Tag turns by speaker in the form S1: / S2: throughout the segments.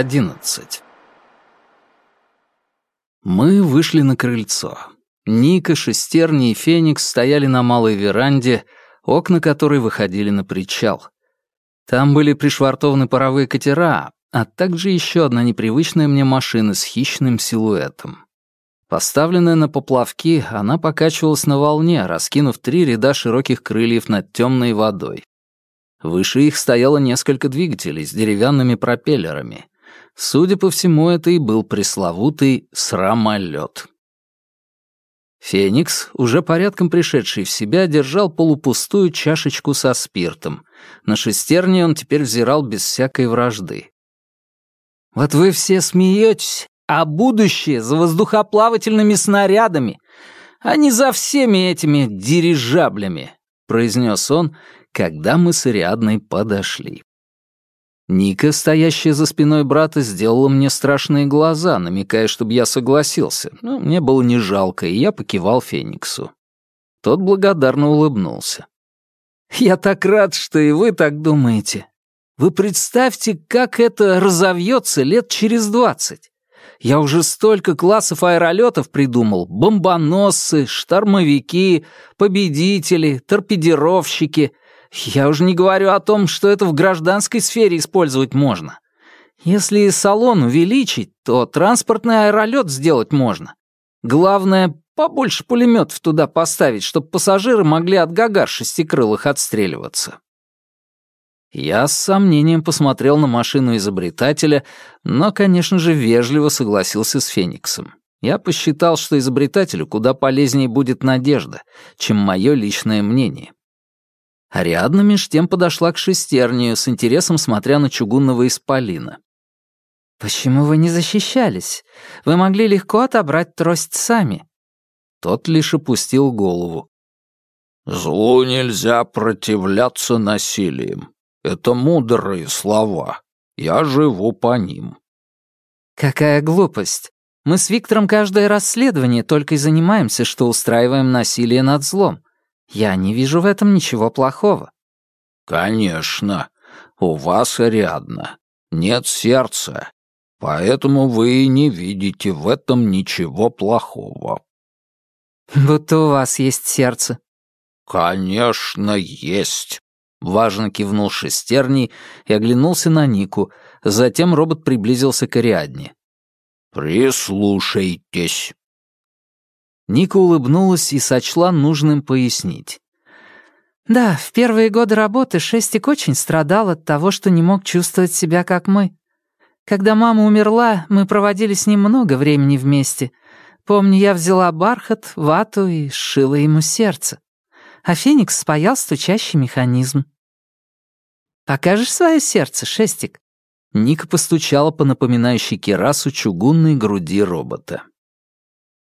S1: 11. Мы вышли на крыльцо. Ника, Шестерни и Феникс стояли на малой веранде, окна которой выходили на причал. Там были пришвартованы паровые катера, а также еще одна непривычная мне машина с хищным силуэтом. Поставленная на поплавки, она покачивалась на волне, раскинув три ряда широких крыльев над темной водой. Выше их стояло несколько двигателей с деревянными пропеллерами. Судя по всему, это и был пресловутый срамолет. Феникс, уже порядком пришедший в себя, держал полупустую чашечку со спиртом. На шестерне он теперь взирал без всякой вражды. «Вот вы все смеетесь, а будущее за воздухоплавательными снарядами, а не за всеми этими дирижаблями», — произнес он, когда мы с Ариадной подошли. Ника, стоящая за спиной брата, сделала мне страшные глаза, намекая, чтобы я согласился. Но мне было не жалко, и я покивал Фениксу. Тот благодарно улыбнулся. «Я так рад, что и вы так думаете. Вы представьте, как это разовьется лет через двадцать. Я уже столько классов аэролетов придумал. Бомбоносцы, штормовики, победители, торпедировщики. Я уже не говорю о том, что это в гражданской сфере использовать можно. Если салон увеличить, то транспортный аэролет сделать можно. Главное, побольше пулеметов туда поставить, чтобы пассажиры могли от гагар шестикрылых отстреливаться. Я с сомнением посмотрел на машину изобретателя, но, конечно же, вежливо согласился с Фениксом. Я посчитал, что изобретателю куда полезнее будет надежда, чем мое личное мнение. Ариадна меж тем подошла к шестернию, с интересом смотря на чугунного исполина. «Почему вы не защищались? Вы могли легко отобрать трость сами». Тот лишь опустил голову.
S2: «Злу нельзя противляться насилием. Это мудрые слова. Я живу по ним».
S1: «Какая глупость. Мы с Виктором каждое расследование только и занимаемся, что устраиваем насилие над злом. Я не вижу в этом ничего плохого».
S2: «Конечно. У вас, Ариадна, нет сердца, поэтому вы и не видите в этом ничего плохого».
S1: «Будто у вас есть сердце».
S2: «Конечно, есть».
S1: Важно кивнул шестерней и оглянулся на Нику. Затем робот приблизился к Ариадне.
S2: «Прислушайтесь».
S1: Ника улыбнулась и сочла нужным пояснить. «Да, в первые годы работы Шестик очень страдал от того, что не мог чувствовать себя, как мы. Когда мама умерла, мы проводили с ним много времени вместе. Помню, я взяла бархат, вату и сшила ему сердце. А Феникс спаял стучащий механизм. «Покажешь свое сердце, Шестик?» Ника постучала по напоминающей керасу чугунной груди робота.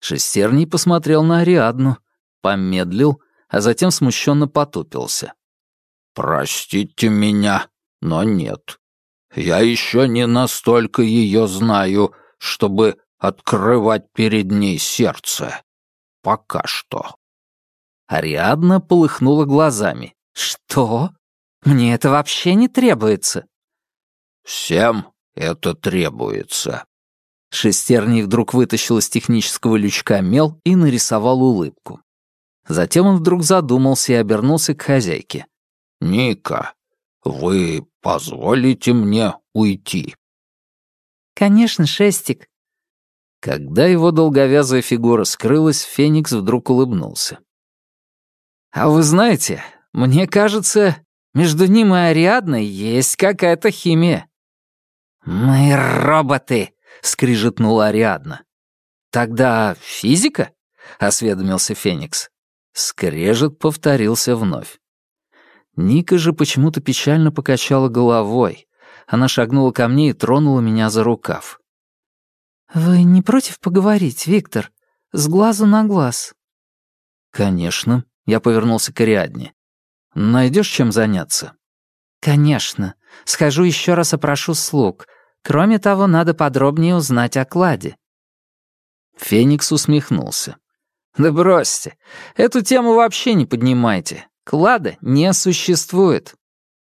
S1: Шестерний посмотрел на Ариадну, помедлил, а затем смущенно потупился.
S2: «Простите меня, но нет. Я еще не настолько ее знаю, чтобы открывать перед ней сердце. Пока что».
S1: Ариадна полыхнула глазами. «Что? Мне это вообще не требуется».
S2: «Всем это требуется»,
S1: Шестерний вдруг вытащил из технического лючка мел и нарисовал улыбку. Затем он вдруг задумался и обернулся к хозяйке.
S2: «Ника, вы позволите мне уйти?»
S1: «Конечно, Шестик». Когда его долговязая фигура скрылась, Феникс вдруг улыбнулся. «А вы знаете, мне кажется, между ним и Ариадной есть какая-то химия». «Мы роботы», скрижетнула Ариадна. «Тогда физика?» — осведомился Феникс. Скрежет повторился вновь. Ника же почему-то печально покачала головой. Она шагнула ко мне и тронула меня за рукав. «Вы не против поговорить, Виктор? С глазу на глаз?» «Конечно», — я повернулся к Ариадне. «Найдешь чем заняться?» «Конечно. Схожу еще раз опрошу слуг. Кроме того, надо подробнее узнать о кладе». Феникс усмехнулся. «Да бросьте. Эту тему вообще не поднимайте. Клада не существует».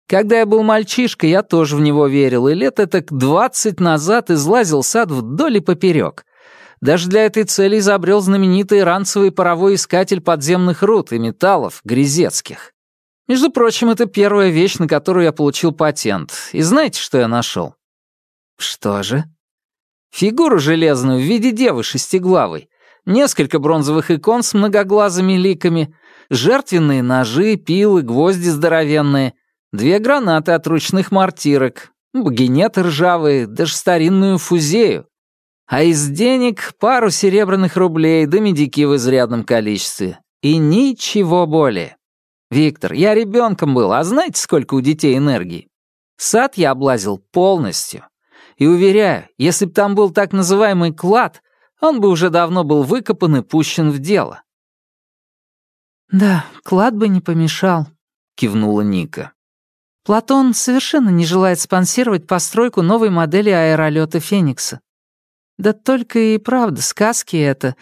S1: Когда я был мальчишкой, я тоже в него верил, и лет это к двадцать назад излазил сад вдоль и поперек. Даже для этой цели изобрел знаменитый ранцевый паровой искатель подземных руд и металлов, Грязецких. Между прочим, это первая вещь, на которую я получил патент. И знаете, что я нашел? Что же? Фигуру железную в виде девы шестиглавой, несколько бронзовых икон с многоглазыми ликами, жертвенные ножи, пилы, гвозди здоровенные, две гранаты от ручных мортирок, багинеты ржавые, даже старинную фузею. А из денег пару серебряных рублей да медики в изрядном количестве. И ничего более. Виктор, я ребенком был, а знаете, сколько у детей энергии? Сад я облазил полностью. И уверяю, если б там был так называемый клад, он бы уже давно был выкопан и пущен в дело. «Да, клад бы не помешал», — кивнула Ника. «Платон совершенно не желает спонсировать постройку новой модели аэролета «Феникса». Да только и правда, сказки это.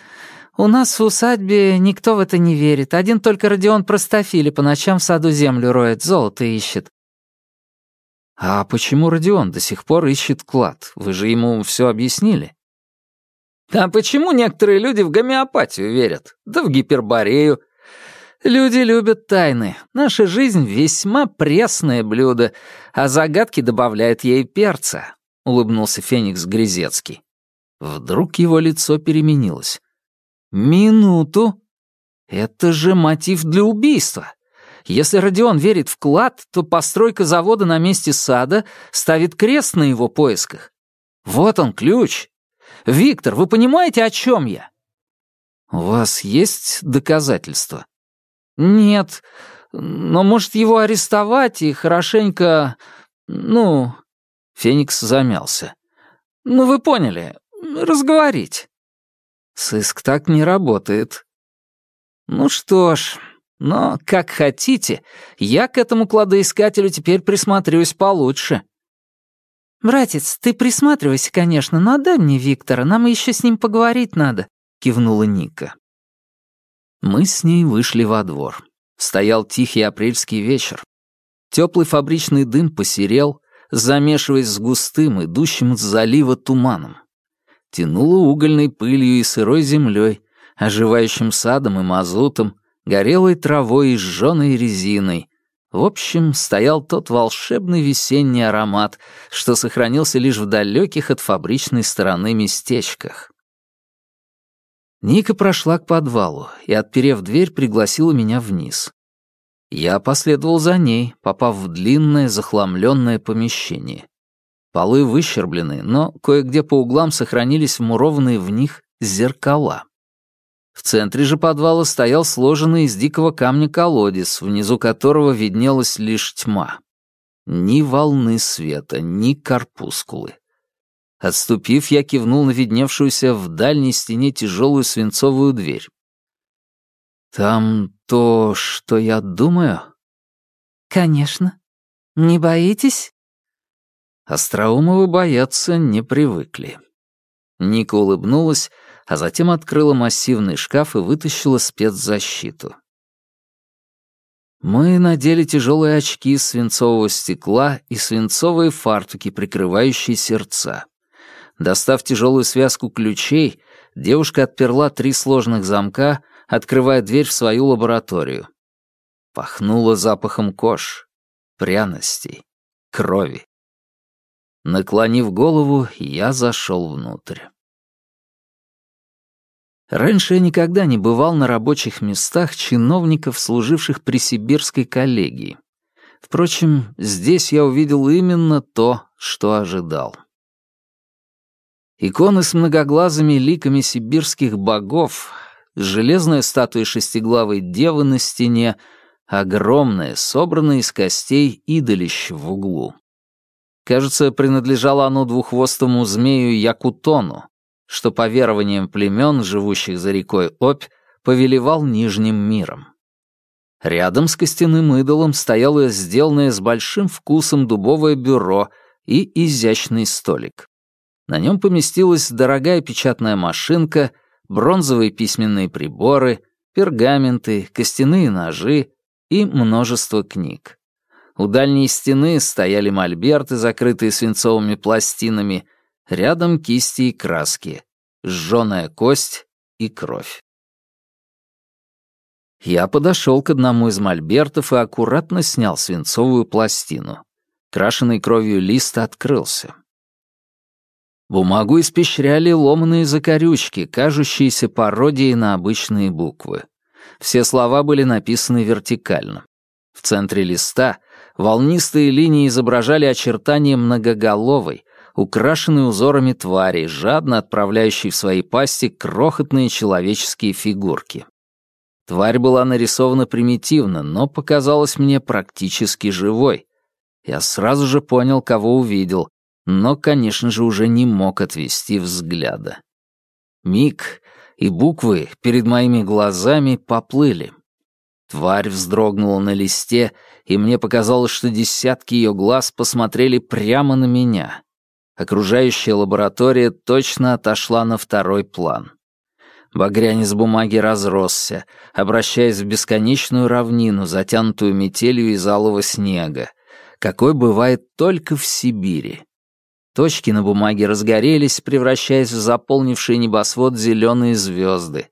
S1: У нас в усадьбе никто в это не верит. Один только Родион Простофили по ночам в саду землю роет, золото ищет. А почему Родион до сих пор ищет клад? Вы же ему все объяснили. А почему некоторые люди в гомеопатию верят? Да в гиперборею. Люди любят тайны. Наша жизнь весьма пресное блюдо, а загадки добавляют ей перца, улыбнулся Феникс Грязецкий. Вдруг его лицо переменилось. Минуту. Это же мотив для убийства. Если Родион верит в клад, то постройка завода на месте сада ставит крест на его поисках. Вот он, ключ. Виктор, вы понимаете, о чем я? У вас есть доказательства? Нет, но может его арестовать и хорошенько... Ну... Феникс замялся. Ну, вы поняли, разговорить. Сыск так не работает. Ну что ж, но, как хотите, я к этому кладоискателю теперь присмотрюсь получше. «Братец, ты присматривайся, конечно, но отдай мне Виктора, нам еще с ним поговорить надо», — кивнула Ника. Мы с ней вышли во двор. Стоял тихий апрельский вечер. Теплый фабричный дым посерел, замешиваясь с густым, идущим с залива туманом. Тянуло угольной пылью и сырой землей, оживающим садом и мазутом, горелой травой и сжёной резиной. В общем, стоял тот волшебный весенний аромат, что сохранился лишь в далеких от фабричной стороны местечках. Ника прошла к подвалу и, отперев дверь, пригласила меня вниз. Я последовал за ней, попав в длинное захламленное помещение. Полы выщерблены, но кое-где по углам сохранились вмурованные в них зеркала. В центре же подвала стоял сложенный из дикого камня колодец, внизу которого виднелась лишь тьма. Ни волны света, ни корпускулы. Отступив, я кивнул на видневшуюся в дальней стене тяжелую свинцовую дверь. «Там то, что я думаю?» «Конечно. Не боитесь?» Остроумовы бояться не привыкли. Ника улыбнулась, а затем открыла массивный шкаф и вытащила спецзащиту. Мы надели тяжелые очки из свинцового стекла и свинцовые фартуки, прикрывающие сердца. Достав тяжелую связку ключей, девушка отперла три сложных замка, открывая дверь в свою лабораторию. Пахнуло запахом кож, пряностей, крови. Наклонив голову, я зашел внутрь. Раньше я никогда не бывал на рабочих местах чиновников, служивших при сибирской коллегии. Впрочем, здесь я увидел именно то, что ожидал. Иконы с многоглазыми ликами сибирских богов, железная статуя шестиглавой девы на стене, огромное, собранное из костей идолище в углу. Кажется, принадлежало оно двуххвостому змею Якутону, что по верованиям племен, живущих за рекой Обь, повелевал Нижним миром. Рядом с костяным идолом стояло сделанное с большим вкусом дубовое бюро и изящный столик. На нем поместилась дорогая печатная машинка, бронзовые письменные приборы, пергаменты, костяные ножи и множество книг. У дальней стены стояли мольберты, закрытые свинцовыми пластинами, рядом кисти и краски, сжёная кость и кровь. Я подошел к одному из мольбертов и аккуратно снял свинцовую пластину. Крашенный кровью лист открылся. Бумагу испещряли ломаные закорючки, кажущиеся пародией на обычные буквы. Все слова были написаны вертикально. В центре листа волнистые линии изображали очертания многоголовой, украшенной узорами твари, жадно отправляющей в свои пасти крохотные человеческие фигурки. Тварь была нарисована примитивно, но показалась мне практически живой. Я сразу же понял, кого увидел, но, конечно же, уже не мог отвести взгляда. Миг, и буквы перед моими глазами поплыли. Тварь вздрогнула на листе, и мне показалось, что десятки ее глаз посмотрели прямо на меня. Окружающая лаборатория точно отошла на второй план. Багрянец бумаги разросся, обращаясь в бесконечную равнину, затянутую метелью из алого снега, какой бывает только в Сибири. Точки на бумаге разгорелись, превращаясь в заполнивший небосвод зеленые звезды.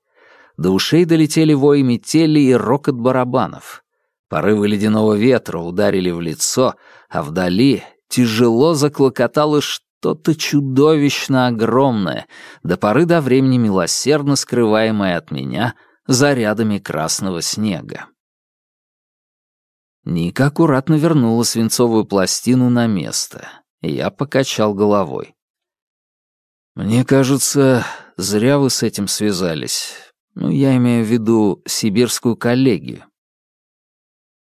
S1: До ушей долетели вой метели и рокот барабанов. Порывы ледяного ветра ударили в лицо, а вдали тяжело заклокотало что-то чудовищно огромное, до поры до времени милосердно скрываемое от меня за рядами красного снега. Ника аккуратно вернула свинцовую пластину на место, я покачал головой. «Мне кажется, зря вы с этим связались. Ну, я имею в виду сибирскую коллегию».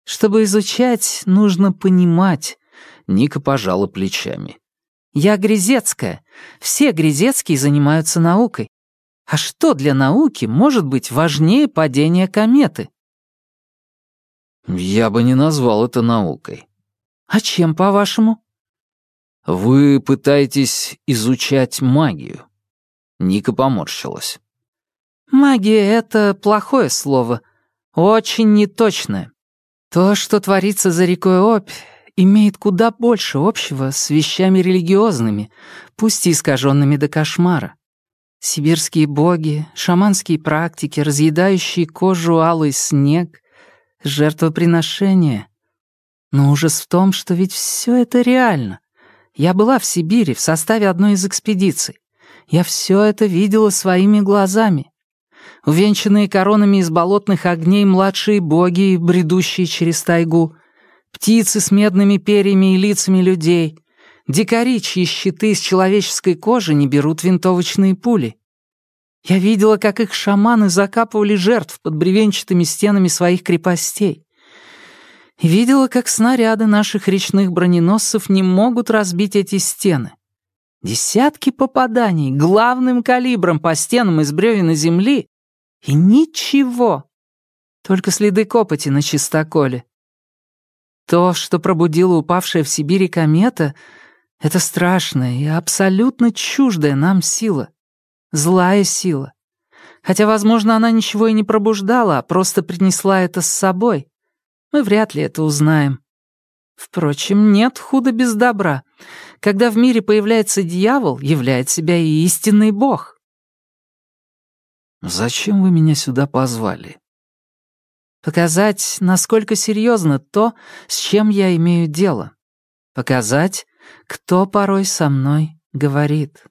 S3: «Чтобы изучать, нужно понимать», — Ника пожала плечами. «Я Грязецкая. Все Грязецкие занимаются наукой. А что для науки может быть важнее падения кометы?»
S1: «Я бы не назвал это наукой».
S3: «А чем, по-вашему?»
S1: «Вы пытаетесь изучать магию». Ника поморщилась.
S3: Магия — это плохое слово, очень неточное. То, что творится за рекой Обь, имеет куда больше общего с вещами религиозными, пусть и искаженными до кошмара. Сибирские боги, шаманские практики, разъедающие кожу алый снег, жертвоприношения. Но ужас в том, что ведь все это реально. Я была в Сибири в составе одной из экспедиций. Я все это видела своими глазами увенчанные коронами из болотных огней младшие боги, бредущие через тайгу, птицы с медными перьями и лицами людей, дикари, чьи щиты из человеческой кожи не берут винтовочные пули. Я видела, как их шаманы закапывали жертв под бревенчатыми стенами своих крепостей. И видела, как снаряды наших речных броненосцев не могут разбить эти стены. Десятки попаданий главным калибром по стенам из бревен и земли и ничего. Только следы копоти на чистоколе. То, что пробудила упавшая в Сибири комета, это страшная и абсолютно чуждая нам сила. Злая сила. Хотя, возможно, она ничего и не пробуждала, а просто принесла это с собой. Мы вряд ли это узнаем. Впрочем, нет худа без добра. Когда в мире появляется дьявол, являет себя и истинный бог.
S1: «Зачем вы меня сюда позвали?»
S3: «Показать, насколько серьезно то, с чем я имею дело. Показать, кто порой со мной говорит».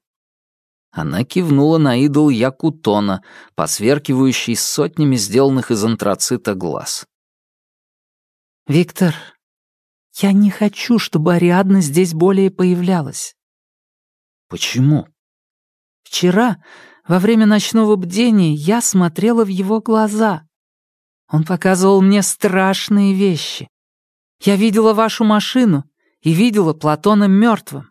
S1: Она кивнула на идол Якутона, посверкивающий сотнями сделанных из антрацита глаз.
S3: «Виктор, я не хочу, чтобы Ариадна здесь более появлялась».
S1: «Почему?»
S3: «Вчера во время ночного бдения я смотрела в его глаза. Он показывал мне страшные вещи. Я видела вашу машину и видела Платона мертвым.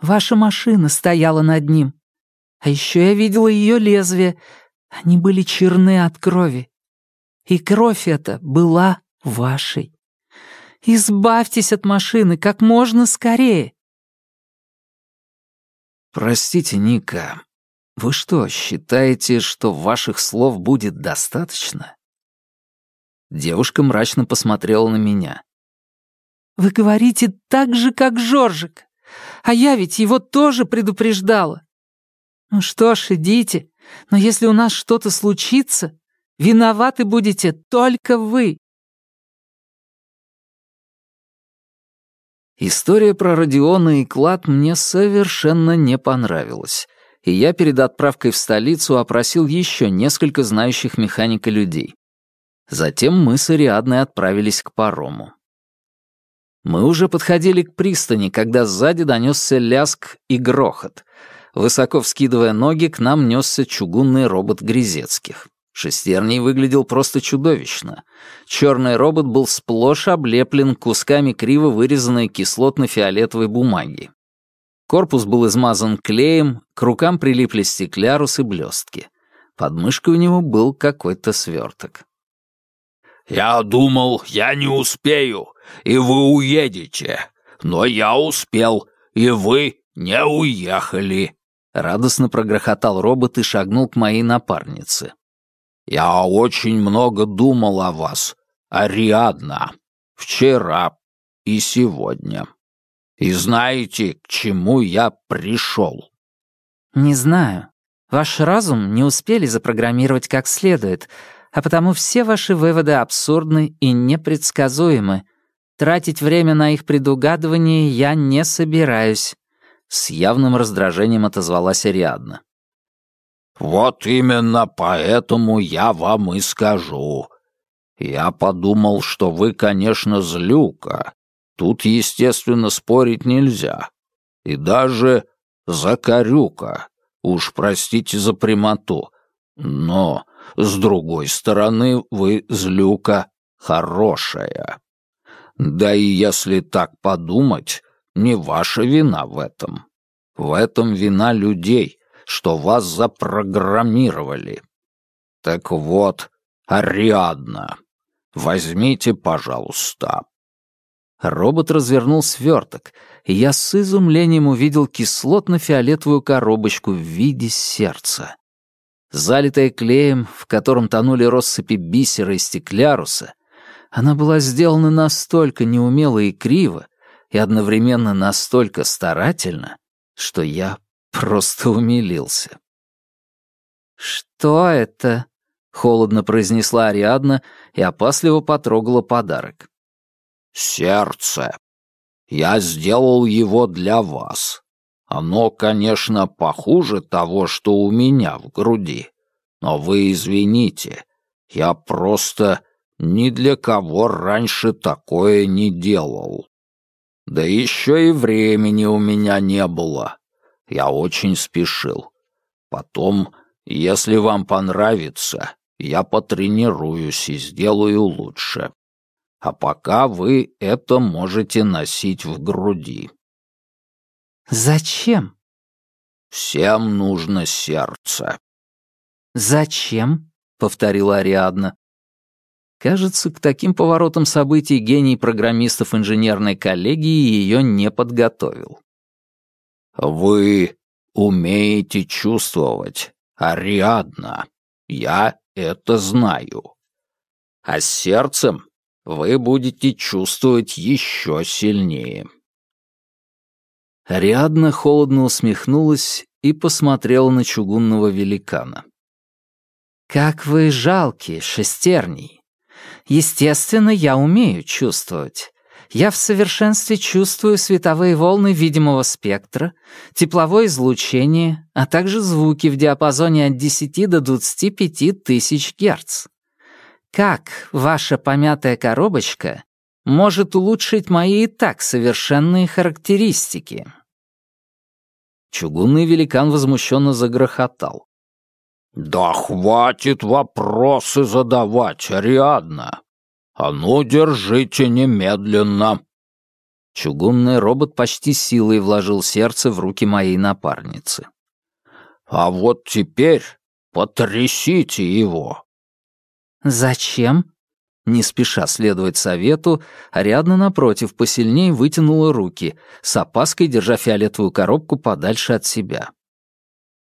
S3: Ваша машина стояла над ним. А еще я видела ее лезвие. Они были черны от крови. И кровь эта была вашей. Избавьтесь от машины как можно скорее.
S1: Простите, Ника, вы что, считаете, что ваших слов будет достаточно? Девушка мрачно посмотрела на меня.
S3: Вы говорите так же, как Жоржик. А я ведь его тоже предупреждала. Ну что ж, идите. Но если у нас что-то случится, виноваты будете только вы.
S1: История про Родиона и клад мне совершенно не понравилась, и я перед отправкой в столицу опросил еще несколько знающих механика людей. Затем мы с Ариадной отправились к парому. Мы уже подходили к пристани, когда сзади донесся ляск и грохот. Высоко вскидывая ноги, к нам несся чугунный робот Грязецких. Шестерний выглядел просто чудовищно. Черный робот был сплошь облеплен кусками криво вырезанной кислотно-фиолетовой бумаги. Корпус был измазан клеем, к рукам прилипли стеклярус и блестки. Под мышкой у него был какой-то сверток.
S2: «Я думал, я не успею, и вы уедете. Но я успел, и вы не уехали», — радостно прогрохотал робот и шагнул к моей напарнице. «Я очень много думал о вас, Ариадна, вчера и сегодня. И знаете, к чему я пришел?»
S3: «Не знаю. Ваш разум не успели запрограммировать как следует, а потому все ваши выводы абсурдны и непредсказуемы. Тратить время на их предугадывание я не собираюсь».
S1: С явным раздражением отозвалась Ариадна.
S2: «Вот именно поэтому я вам и скажу. Я подумал, что вы, конечно, злюка. Тут, естественно, спорить нельзя. И даже закорюка. Уж простите за прямоту. Но с другой стороны, вы, злюка, хорошая. Да и если так подумать, не ваша вина в этом. В этом вина людей, что вас запрограммировали. Так вот, Ариадна, возьмите, пожалуйста.
S1: Робот развернул сверток, и я с изумлением увидел кислотно-фиолетовую коробочку в виде сердца. Залитая клеем, в котором тонули россыпи бисера и стекляруса, она была сделана настолько неумело и криво, и одновременно настолько старательно, что я просто умилился.
S3: «Что это?» — холодно произнесла Ариадна и опасливо потрогала подарок.
S2: «Сердце. Я сделал его для вас. Оно, конечно, похуже того, что у меня в груди. Но вы извините, я просто ни для кого раньше такое не делал. Да еще и времени у меня не было. Я очень спешил. Потом, если вам понравится, я потренируюсь и сделаю лучше. А пока вы это можете носить в груди.
S3: «Зачем?»
S2: «Всем нужно сердце».
S3: «Зачем?» — повторила Ариадна.
S1: Кажется, к таким поворотам событий гений программистов инженерной коллегии ее не подготовил.
S2: «Вы умеете чувствовать, Ариадна. Я это знаю. А сердцем вы будете чувствовать еще сильнее».
S1: Ариадна холодно усмехнулась и посмотрела на чугунного великана.
S3: «Как вы жалки, шестерней. Естественно, я умею чувствовать. Я в совершенстве чувствую световые волны видимого спектра, тепловое излучение, а также звуки в диапазоне от 10 до 25 тысяч герц. Как ваша помятая коробочка может улучшить мои и так совершенные характеристики?»
S1: Чугунный великан возмущенно загрохотал.
S2: «Да хватит вопросы задавать, Ариадна! А ну, держите немедленно!»
S1: Чугунный робот почти силой вложил сердце в руки моей напарницы.
S2: «А вот теперь потрясите его!»
S3: «Зачем?»
S1: Не спеша следовать совету, Ариадна, напротив, посильнее вытянула руки, с опаской держа фиолетовую коробку подальше от себя.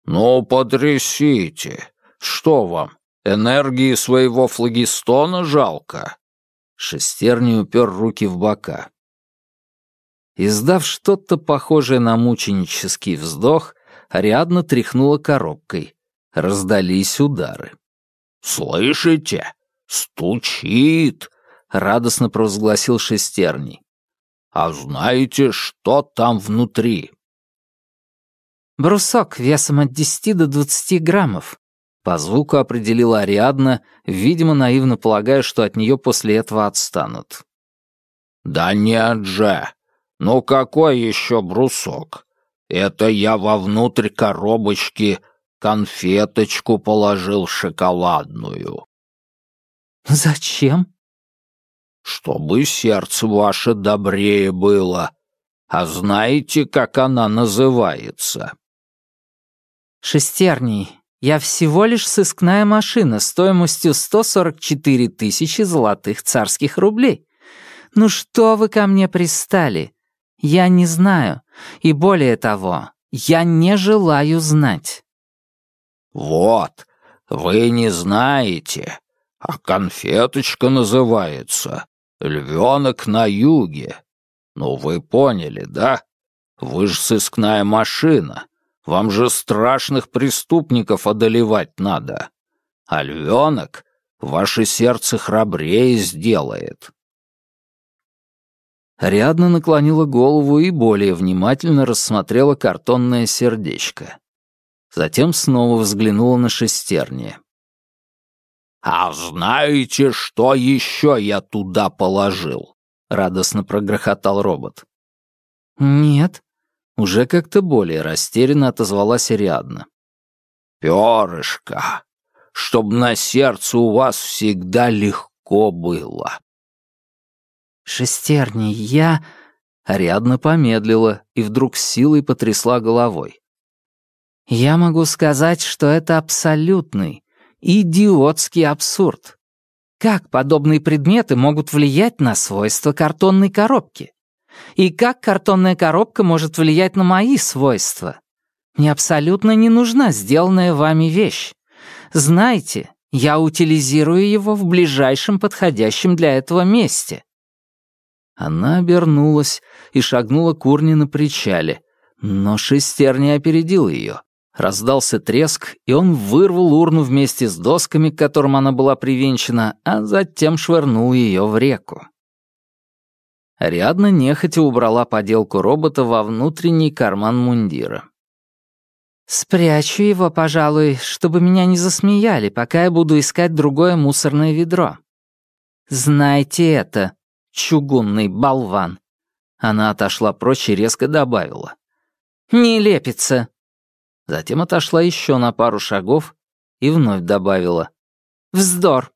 S2: «Ну, потрясите! Что вам, энергии своего флагистона жалко?»
S1: Шестерни упер руки в бока. Издав что-то похожее на мученический вздох, Ариадна тряхнула коробкой. Раздались удары.
S2: «Слышите? Стучит!» — радостно провозгласил шестерний. «А знаете, что там внутри?»
S3: «Брусок весом от десяти до двадцати граммов», —
S1: по звуку определила Ариадна, видимо, наивно полагая, что от нее после этого отстанут.
S2: «Да нет же! Ну какой еще брусок? Это я вовнутрь коробочки конфеточку положил шоколадную».
S3: «Зачем?»
S2: «Чтобы сердце ваше добрее было. А знаете, как она называется?»
S3: «Шестерней. Я всего лишь сыскная машина стоимостью 144 тысячи золотых царских рублей. Ну что вы ко мне пристали? Я не знаю. И более того, я не желаю знать».
S2: «Вот, вы не знаете, а конфеточка называется «Львенок на юге». Ну, вы поняли, да? Вы же сыскная машина. Вам же страшных преступников одолевать надо. А львенок ваше сердце храбрее сделает».
S1: Рядно наклонила голову и более внимательно рассмотрела картонное сердечко. Затем снова взглянула на шестерни.
S2: «А знаете, что еще я туда положил?» — радостно прогрохотал робот.
S3: «Нет», —
S1: уже как-то более растерянно отозвалась Ариадна.
S2: «Перышко, чтоб на сердце у вас всегда легко было».
S3: «Шестерни, я...»
S1: Ариадна помедлила и вдруг силой потрясла головой.
S3: Я могу сказать, что это абсолютный, идиотский абсурд. Как подобные предметы могут влиять на свойства картонной коробки? И как картонная коробка может влиять на мои свойства? Мне абсолютно не нужна сделанная вами вещь. Знаете, я утилизирую его в ближайшем подходящем для этого месте.
S1: Она обернулась и шагнула к урне на причале, но шестер не опередил ее. Раздался треск, и он вырвал урну вместе с досками, к которым она была привинчена, а затем швырнул ее в реку. Ариадна нехотя убрала поделку робота во внутренний карман мундира.
S3: «Спрячу его, пожалуй, чтобы меня не засмеяли, пока я буду искать другое мусорное ведро. Знайте это, чугунный болван».
S1: Она отошла прочь и резко добавила.
S3: «Не лепится.
S1: Затем отошла еще на пару шагов и вновь добавила.
S3: «Вздор!